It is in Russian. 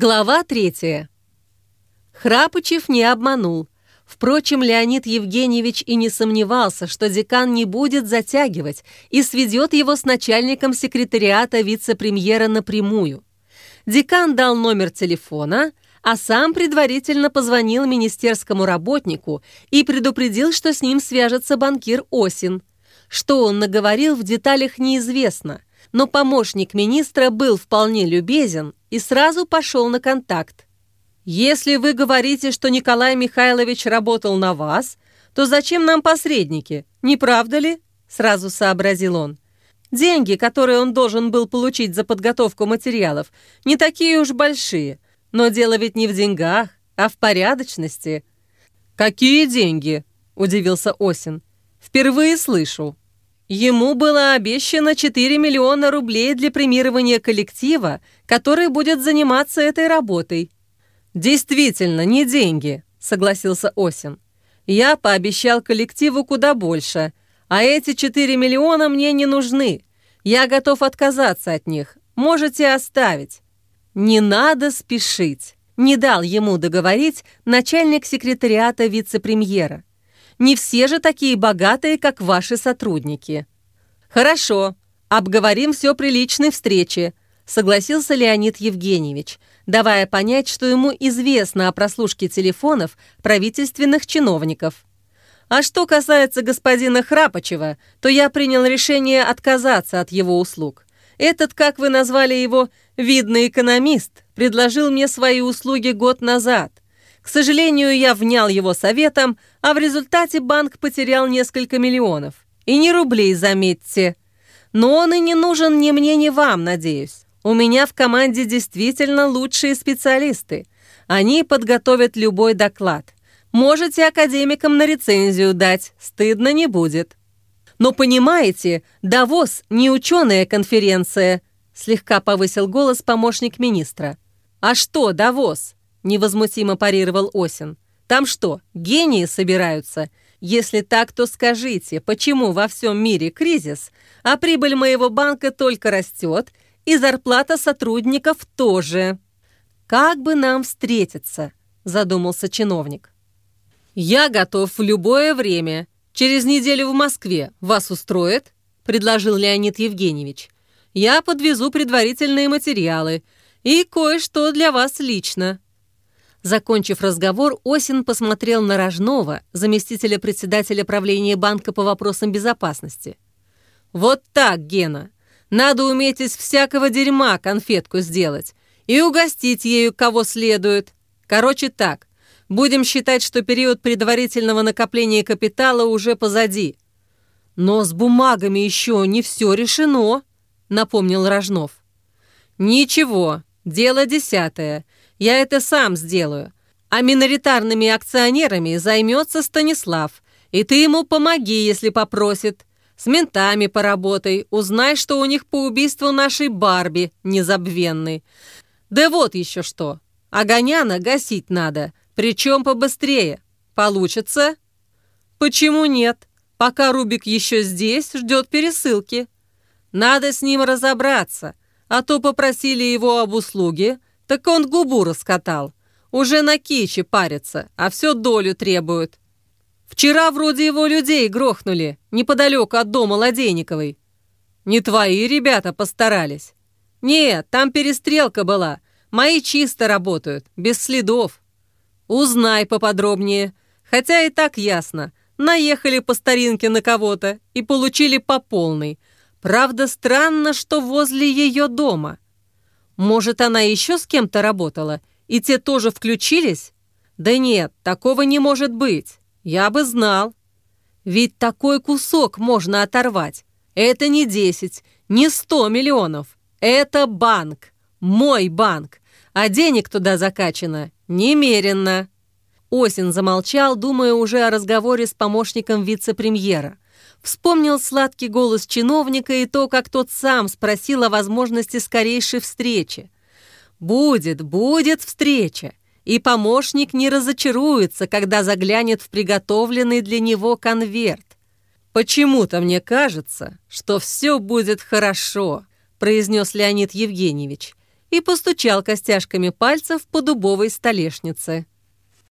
Глава третья. Храпычев не обманул. Впрочем, Леонид Евгеньевич и не сомневался, что декан не будет затягивать и сведет его с начальником секретариата вице-премьера напрямую. Декан дал номер телефона, а сам предварительно позвонил министерскому работнику и предупредил, что с ним свяжется банкир Осин. Что он наговорил, в деталях неизвестно, но помощник министра был вполне любезен и сразу пошел на контакт. «Если вы говорите, что Николай Михайлович работал на вас, то зачем нам посредники, не правда ли?» Сразу сообразил он. «Деньги, которые он должен был получить за подготовку материалов, не такие уж большие. Но дело ведь не в деньгах, а в порядочности». «Какие деньги?» – удивился Осин. «Впервые слышу». Ему было обещано 4 миллиона рублей для премирования коллектива, который будет заниматься этой работой. «Действительно, не деньги», — согласился Осин. «Я пообещал коллективу куда больше, а эти 4 миллиона мне не нужны. Я готов отказаться от них. Можете оставить». «Не надо спешить», — не дал ему договорить начальник секретариата вице-премьера. Не все же такие богатые, как ваши сотрудники». «Хорошо, обговорим все при личной встрече», согласился Леонид Евгеньевич, давая понять, что ему известно о прослушке телефонов правительственных чиновников. А что касается господина Храпочева, то я принял решение отказаться от его услуг. Этот, как вы назвали его, видный экономист, предложил мне свои услуги год назад – к сожалению, я внял его советом, а в результате банк потерял несколько миллионов. И не рублей, заметьте. Но он и не нужен ни мне, ни вам, надеюсь. У меня в команде действительно лучшие специалисты. Они подготовят любой доклад. Можете академикам на рецензию дать, стыдно не будет. Но понимаете, Давос не ученая конференция, слегка повысил голос помощник министра. А что Давос? Невозмутимо парировал Осин. «Там что, гении собираются? Если так, то скажите, почему во всем мире кризис, а прибыль моего банка только растет, и зарплата сотрудников тоже?» «Как бы нам встретиться?» – задумался чиновник. «Я готов в любое время. Через неделю в Москве. Вас устроит?» – предложил Леонид Евгеньевич. «Я подвезу предварительные материалы и кое-что для вас лично». Закончив разговор, Осин посмотрел на Рожнова, заместителя председателя правления банка по вопросам безопасности. «Вот так, Гена. Надо уметь из всякого дерьма конфетку сделать и угостить ею кого следует. Короче так, будем считать, что период предварительного накопления капитала уже позади. Но с бумагами еще не все решено», — напомнил Рожнов. «Ничего, дело десятое. Я это сам сделаю. А миноритарными акционерами займется Станислав. И ты ему помоги, если попросит. С ментами поработай, узнай, что у них по убийству нашей Барби незабвенной. Да вот еще что. Огоняна гасить надо, причем побыстрее. Получится? Почему нет? Пока Рубик еще здесь, ждет пересылки. Надо с ним разобраться, а то попросили его об услуге, так он губу раскатал. Уже на киче парится, а все долю требует. Вчера вроде его людей грохнули, неподалеку от дома Ладейниковой. Не твои ребята постарались. Нет, там перестрелка была. Мои чисто работают, без следов. Узнай поподробнее. Хотя и так ясно. Наехали по старинке на кого-то и получили по полной. Правда, странно, что возле ее дома. Может, она еще с кем-то работала, и те тоже включились? Да нет, такого не может быть. Я бы знал. Ведь такой кусок можно оторвать. Это не 10, не 100 миллионов. Это банк. Мой банк. А денег туда закачано немеренно. Осин замолчал, думая уже о разговоре с помощником вице-премьера. Вспомнил сладкий голос чиновника и то, как тот сам спросил о возможности скорейшей встречи. «Будет, будет встреча!» И помощник не разочаруется, когда заглянет в приготовленный для него конверт. «Почему-то мне кажется, что все будет хорошо», произнес Леонид Евгеньевич. и постучал костяшками пальцев по дубовой столешнице.